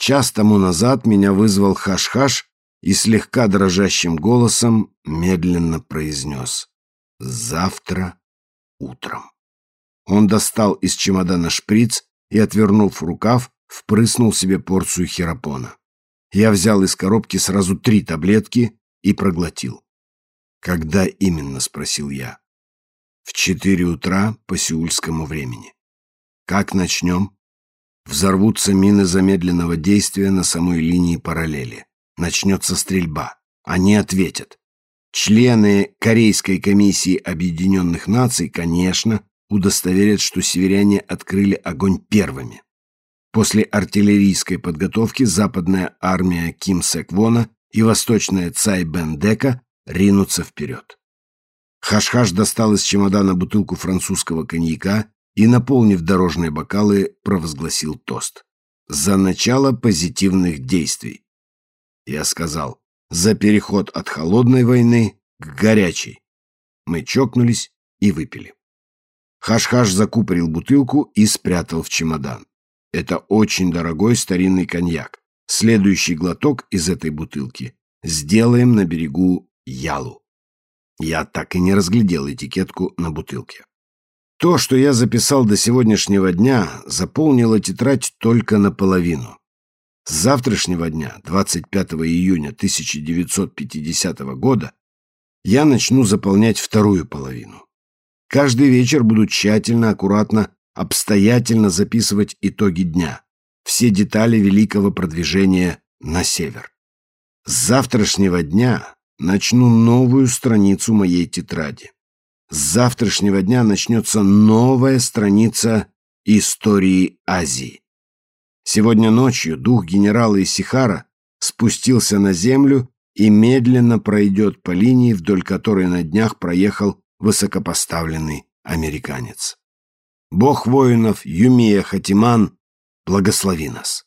Час тому назад меня вызвал Хаш-Хаш и слегка дрожащим голосом медленно произнес «Завтра утром». Он достал из чемодана шприц и, отвернув рукав, впрыснул себе порцию хиропона. Я взял из коробки сразу три таблетки и проглотил. «Когда именно?» — спросил я. «В четыре утра по сеульскому времени». «Как начнем?» Взорвутся мины замедленного действия на самой линии параллели. Начнется стрельба. Они ответят. Члены Корейской комиссии Объединенных Наций, конечно, удостоверят, что северяне открыли огонь первыми. После артиллерийской подготовки западная армия Ким Сек Вона и восточная Цай Бен Дека ринутся вперед. Хаш-Хаш достал из чемодана бутылку французского коньяка и, наполнив дорожные бокалы, провозгласил тост. «За начало позитивных действий!» Я сказал, «За переход от холодной войны к горячей!» Мы чокнулись и выпили. Хаш-Хаш закупорил бутылку и спрятал в чемодан. Это очень дорогой старинный коньяк. Следующий глоток из этой бутылки сделаем на берегу Ялу. Я так и не разглядел этикетку на бутылке. То, что я записал до сегодняшнего дня, заполнило тетрадь только наполовину. С завтрашнего дня, 25 июня 1950 года, я начну заполнять вторую половину. Каждый вечер буду тщательно, аккуратно, обстоятельно записывать итоги дня, все детали великого продвижения на север. С завтрашнего дня начну новую страницу моей тетради. С завтрашнего дня начнется новая страница истории Азии. Сегодня ночью дух генерала Исихара спустился на землю и медленно пройдет по линии, вдоль которой на днях проехал высокопоставленный американец. Бог воинов Юмия Хатиман, благослови нас.